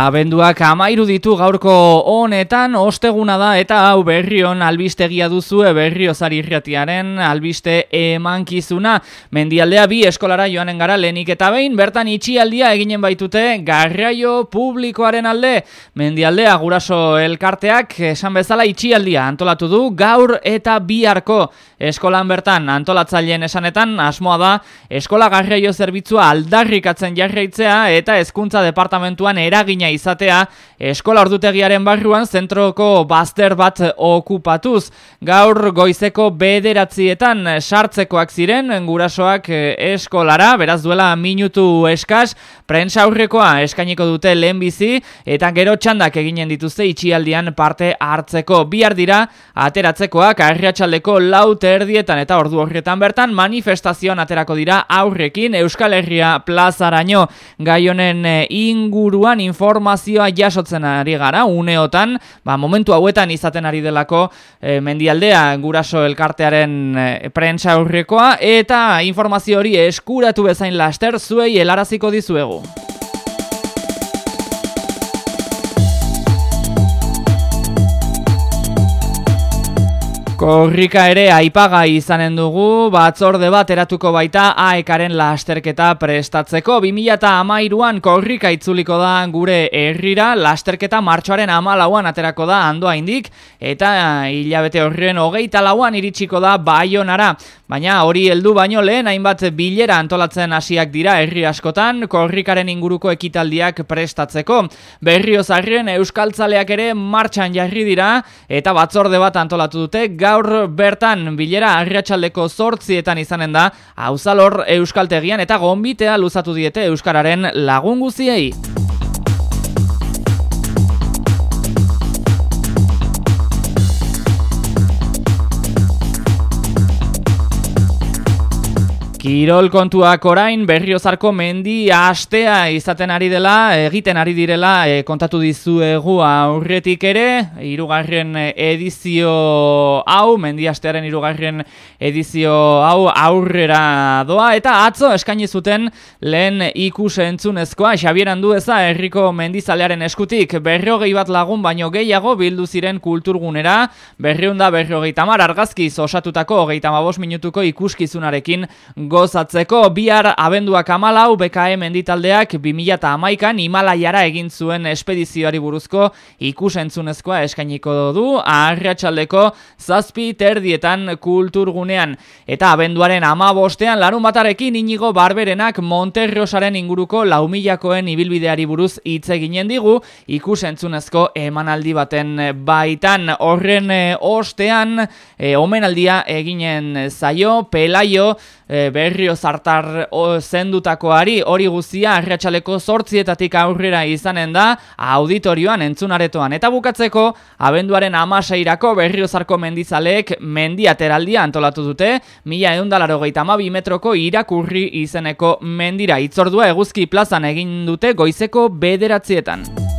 Abenduak amairu ditu gaurko honetan, osteguna da eta hau berrion albistegia duzue berriozari irratiaren albiste emankizuna. Mendialdea bi eskolara joanen gara lehenik eta behin, bertan itxialdia eginen baitute garraio publikoaren alde. Mendialdea guraso elkarteak esan bezala itxialdia antolatu du gaur eta biharko eskolan bertan antolatzaileen esanetan asmoa da eskola garraio zerbitzua aldarrikatzen jarraitzea eta hezkuntza departamentuan eragin izatea eskola ordutegiaren barruan zentroko bazter bat okupatuz. Gaur goizeko bederatzietan sartzekoak ziren gurasoak eskolara, beraz duela minutu eskas, prensa aurrekoa eskainiko dute lehenbizi eta gero txandak eginen dituzte itxialdian parte hartzeko. Bihar dira ateratzekoak arriatxaldeko lau erdietan eta ordu horretan bertan manifestazioan aterako dira aurrekin Euskal Herria plazaraino. Gaionen eh, inguruan info informazioa jasotzen ari gara, uneotan, ba, momentu hauetan izaten ari delako e, mendialdea guraso elkartearen e, prentsa aurrekoa, eta informazio hori eskuratu bezain laster zuei helaraziko dizuegu. Korrika ere aipaga izanen dugu, batzorde bat eratuko baita aekaren lasterketa prestatzeko. 2008an korrika itzuliko da gure herrira, lasterketa martxoaren amalauan aterako da andoa indik, eta hilabete horren hogeita lauan iritsiko da baionara. Baina hori heldu baino lehen hainbat bilera antolatzen hasiak dira herri askotan, korrikaren inguruko ekitaldiak prestatzeko. Berriozarren euskaltzaleak ere martxan jarri dira, eta batzorde bat antolatu dute, gaur bertan bilera agriatxaldeko zortzietan izanen da, hauzalor euskaltegian eta gombitea luzatu diete euskararen lagun guziei. Kirol kontuak orain berriozarko mendi astea izaten ari dela, egiten ari direla e, kontatu dizuegu aurretik ere, irugarren edizio hau, mendi astearen irugarren edizio hau aurrera doa, eta atzo eskaini zuten lehen ikus entzunezkoa, Xabieran du eza herriko mendizalearen eskutik, berriogei bat lagun baino gehiago bildu ziren kulturgunera, berriunda berriogei tamar argazkiz osatutako hogeita mabos minutuko ikuskizunarekin gozatzeko bihar abenduak amalau BKM enditaldeak 2008an Himalaiara egin zuen espedizioari buruzko ikusentzunezkoa eskainiko du arratsaldeko zazpi terdietan kulturgunean. Eta abenduaren ama bostean larun batarekin inigo barberenak Monterrosaren inguruko laumilakoen ibilbideari buruz hitz eginen digu ikusentzunezko emanaldi baten baitan horren eh, ostean e, omenaldia eginen zaio, pelaio, e, berrio zartar zendutakoari hori guzia arratsaleko zortzietatik aurrera izanen da auditorioan entzunaretoan. Eta bukatzeko, abenduaren amaseirako berrio zarko mendizaleek mendiateraldia antolatu dute, mila eundalaro gehieta metroko irakurri izeneko mendira. Itzordua eguzki plazan egin dute goizeko bederatzietan.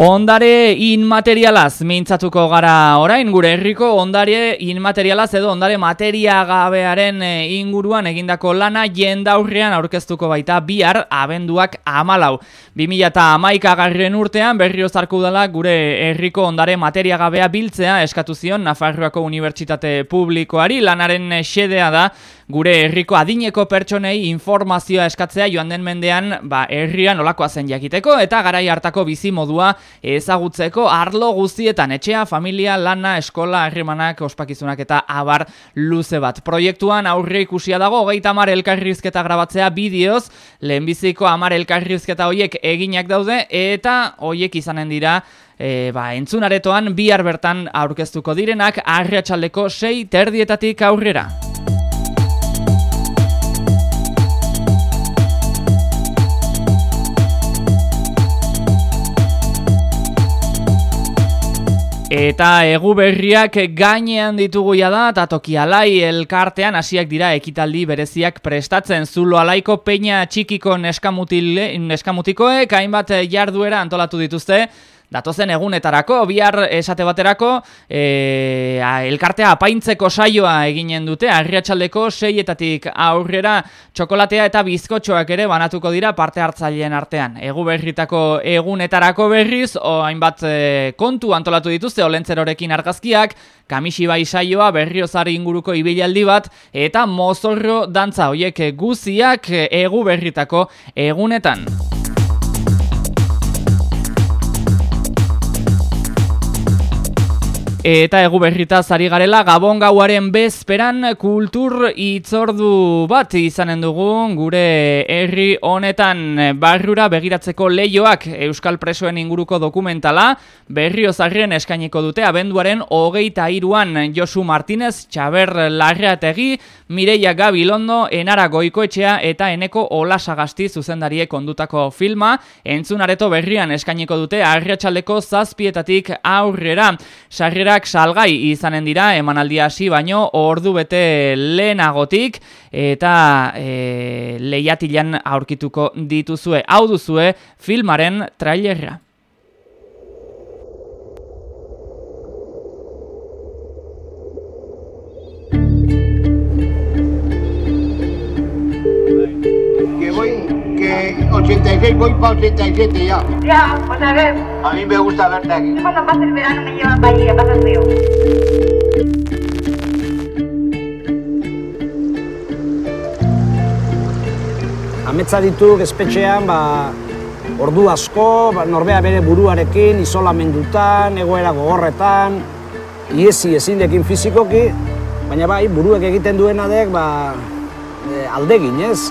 Ondare inmaterialaz mintzatuko gara orain gure herriko ondare inmaterialaz edo ondare materiagabearen eh, inguruan egindako lana jendaurrean aurkeztuko baita bihar abenduak amalau. 2000 eta amaika garren urtean berriozarko dela gure herriko ondare materiagabea biltzea eskatu zion Nafarroako Unibertsitate Publikoari lanaren xedea da gure herriko adineko pertsonei informazioa eskatzea joan den mendean ba, herrian olakoa zen jakiteko eta garai hartako bizi modua ezagutzeko arlo guztietan etxea, familia, lana, eskola, herrimanak, ospakizunak eta abar luze bat. Proiektuan aurre ikusia dago, geita amar elkarrizketa grabatzea bideoz, lehenbiziko amar elkarrizketa hoiek eginak daude eta hoiek izanen dira E, ba, entzunaretoan bihar bertan aurkeztuko direnak arratsaldeko sei terdietatik aurrera. Eta egu berriak gainean ditugu da, eta toki alai elkartean hasiak dira ekitaldi bereziak prestatzen. Zulo alaiko peina txikiko neskamutikoek hainbat jarduera antolatu dituzte, datozen egunetarako, bihar esate baterako, e, elkartea apaintzeko saioa eginen dute, arriatxaldeko seietatik aurrera txokolatea eta bizkotxoak ere banatuko dira parte hartzaileen artean. Egu berritako egunetarako berriz, o hainbat e, kontu antolatu dituzte, olentzerorekin argazkiak, kamisi bai saioa, berriozari inguruko ibilaldi bat, eta mozorro dantza hoiek guziak egu berritako egunetan. Eta egu berrita zari garela Gabon gauaren bezperan kultur itzordu bat izanen dugu gure herri honetan barrura begiratzeko leioak Euskal Presoen inguruko dokumentala berrio zarrien eskainiko dute abenduaren hogeita iruan Josu Martinez, Txaber Larreategi, Mireia Gabilondo, Enara Goikoetxea eta Eneko Olasagasti zuzendariek ondutako filma entzunareto berrian eskainiko dute arriatxaldeko zazpietatik aurrera. Sarrera salgai izanen dira emanaldia hasi baino ordu bete lehenagotik eta e, lehiatilan aurkituko dituzue. Hau duzue filmaren trailerra. Que 86 voy para 87 ya. Ya, pues a ver. A mí me gusta verte aquí. Yo cuando pase el verano me llevan para allí, a pasar frío. Ametza ditu espetxean, ba, ordu asko, ba, norbea bere buruarekin, isolamendutan, egoera gogorretan, iesi ezindekin fizikoki, baina bai, buruek egiten duena dek, ba, e, aldegin, ez?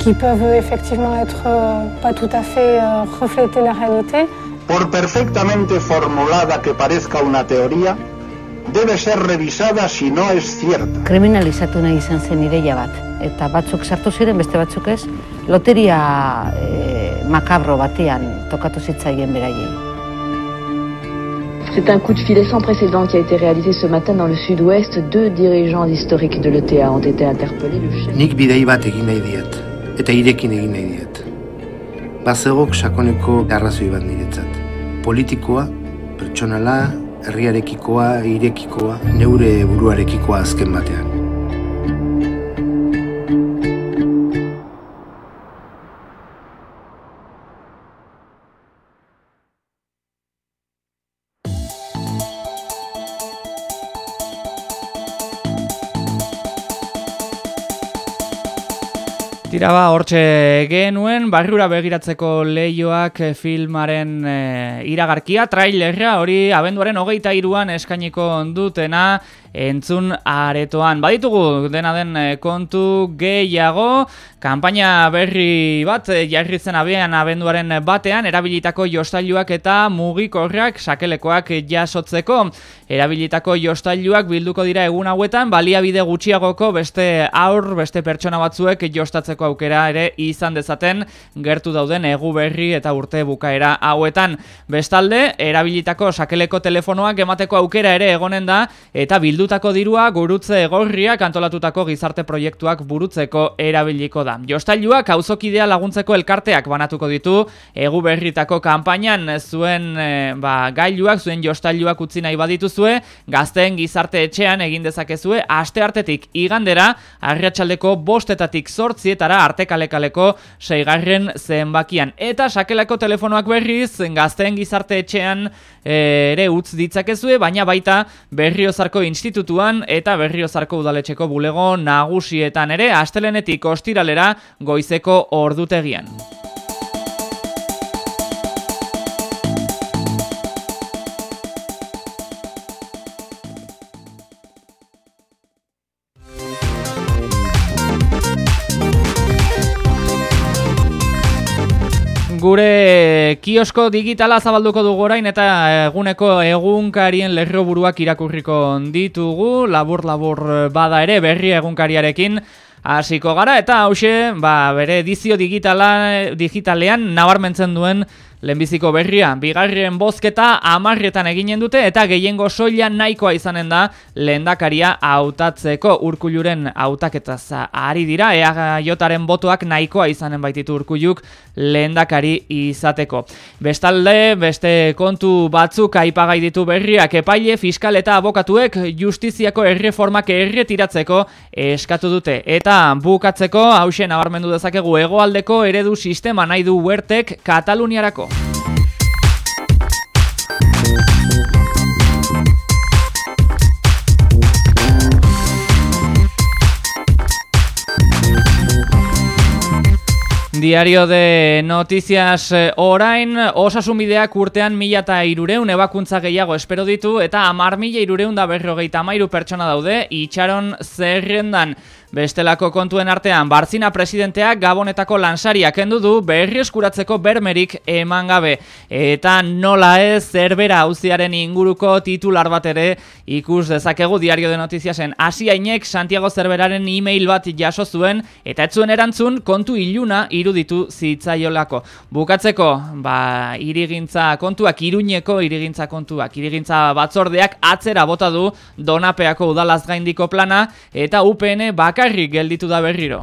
qui peuvent effectivement être euh, pas tout à fait euh, refléter la réalité. Por perfectamente formulada que parezca una teoría, debe ser revisada si no es cierta. kriminalizatu nahi izan zen ideia bat. Eta batzuk sartu ziren, beste batzuk ez, loteria e, makabro batean tokatu zitzaien beraiei. C'est un coup de filet sans précédent qui a été réalisé ce matin dans le sud-ouest. Deux dirigeants historiques de l'ETA ont été interpellés. Le chef... Nik bidei bat egin nahi diet, eta irekin egin nahi diet. Bazegok sakoneko arrazoi bat niretzat. Politikoa, pertsonala, herriarekikoa, irekikoa, neure buruarekikoa azken batean. Tira ba, hortxe genuen, barrura begiratzeko leioak eh, filmaren e, iragarkia, trailerra, hori abenduaren hogeita iruan eskainiko dutena entzun aretoan. Baditugu dena den eh, kontu gehiago, kanpaina berri bat jarri zen abean abenduaren batean, erabilitako jostailuak eta mugikorrak sakelekoak jasotzeko. Erabilitako jostailuak bilduko dira egun hauetan, baliabide gutxiagoko beste aur, beste pertsona batzuek jostatzeko aukera ere izan dezaten gertu dauden egu berri eta urte bukaera hauetan. Bestalde, erabilitako sakeleko telefonoak emateko aukera ere egonen da eta bildutako dirua gurutze egorriak antolatutako gizarte proiektuak burutzeko erabiliko da. Jostailuak auzokidea laguntzeko elkarteak banatuko ditu egu berritako kanpainan zuen e, ba, gailuak, zuen jostailuak utzi nahi badituzue, gazteen gizarte etxean egin dezakezue, aste hartetik igandera, arriatxaldeko bostetatik sortzietara arte kalekaleko seigarren zenbakian. Eta sakelako telefonoak berriz, gazteen gizarte etxean e, ere utz ditzakezue, baina baita berriozarko institutuan eta berriozarko udaletxeko bulego nagusietan ere, astelenetik ostiralera goizeko ordutegian. Gure kiosko digitala zabalduko dugu orain eta eguneko egunkarien lerroburuak irakurriko ditugu, labur-labur bada ere berri egunkariarekin hasiko gara. Eta hause ba, bere edizio digitala, digitalean nabarmentzen duen Lehenbiziko berria, bigarrien bozketa amarrietan eginen dute eta gehiengo soila nahikoa izanen da lehendakaria hautatzeko. Urkuluren hautaketaz ari dira, ea jotaren botoak nahikoa izanen baititu urkuluk lehendakari izateko. Bestalde, beste kontu batzuk aipagai ditu berriak. Epaile, fiskal eta abokatuek justiziako erreformak erretiratzeko eskatu dute. Eta bukatzeko, hausen nabarmendu dezakegu egoaldeko eredu sistema nahi du huertek Kataluniarako. Diario de Noticias eh, orain, osasumideak urtean mila eta irureun ebakuntza gehiago espero ditu eta amar mila irureun da berrogeita mairu pertsona daude itxaron zerrendan. Bestelako kontuen artean, Barzina presidenteak Gabonetako lansariak kendu du berri eskuratzeko bermerik eman gabe. Eta nola ez zerbera hauziaren inguruko titular bat ere ikus dezakegu diario de notiziasen. Asiainek Santiago Zerberaren e-mail bat jaso zuen eta ez zuen erantzun kontu iluna iruditu zitzaiolako. Bukatzeko, ba, irigintza kontuak, iruñeko irigintza kontuak, irigintza batzordeak atzera bota du donapeako udalaz gaindiko plana eta UPN baka bakarrik gelditu da berriro.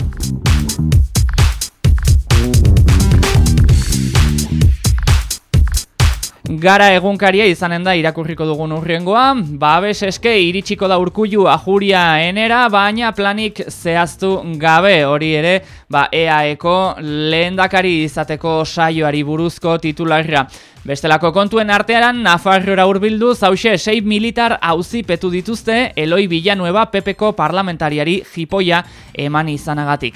Gara egunkaria izanen da irakurriko dugun urriengoa, babes eske iritsiko da urkullu ajuria enera, baina planik zehaztu gabe hori ere, ba EAEko lehendakari izateko saioari buruzko titularra. Bestelako kontuen artearan, Nafarroa urbildu zause 6 militar hauzi petu dituzte Eloi Villanueva Pepeko parlamentariari jipoia eman izanagatik.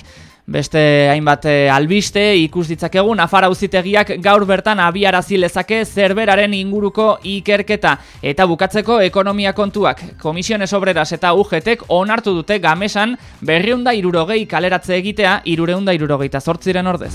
Beste hainbat eh, albiste ikus ditzakegu Nafara auzitegiak gaur bertan abiarazi lezake zerberaren inguruko ikerketa eta bukatzeko ekonomia kontuak. Komisiones Obreras eta UGTek onartu dute gamesan berriunda irurogei kaleratze egitea irureunda irurogeita zortziren ordez.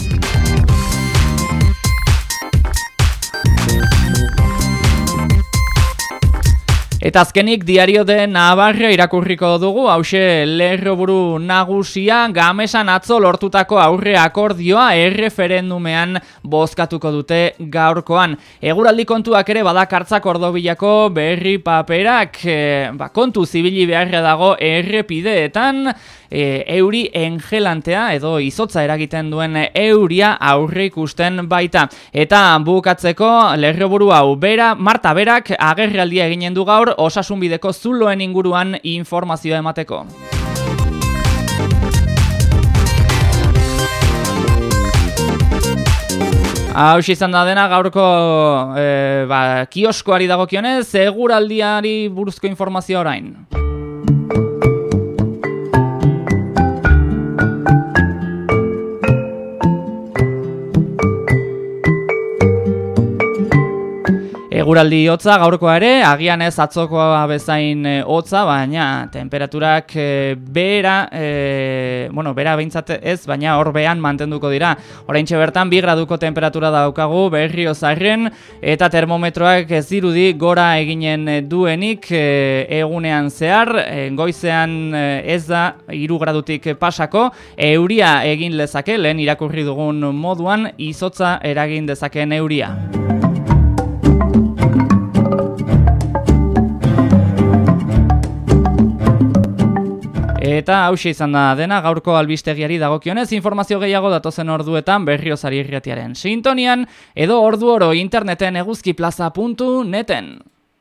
Eta azkenik diario de Navarra irakurriko dugu, hause lerroburu nagusia, gamesan atzo lortutako aurre akordioa erreferendumean bozkatuko dute gaurkoan. Eguraldi kontuak ere badakartzak ordobilako berri paperak, e, ba, kontu zibili beharra dago errepideetan, e, euri engelantea edo izotza eragiten duen euria aurre ikusten baita. Eta bukatzeko lerroburu hau bera, Marta Berak agerraldia eginen du gaur osasunbideko zuloen inguruan informazioa emateko. Hau izan da dena gaurko e, ba, kioskoari dagokionez, seguraldiari buruzko informazio orain. Eguraldi hotza gaurkoa ere, agian ez atzokoa bezain e, hotza, baina temperaturak e, bera, e, bueno, bera behintzat ez, baina hor behan mantenduko dira. Horaintxe bertan, bi graduko temperatura daukagu berri ozarren, eta termometroak ez dirudi gora eginen duenik egunean zehar, goizean ez da iru gradutik pasako, euria egin lezake, lehen irakurri dugun moduan, izotza eragin dezakeen euria. Eta hause izan da dena gaurko albistegiari dagokionez informazio gehiago datozen orduetan berriozari irratiaren sintonian edo ordu oro interneten eguzkiplaza.neten.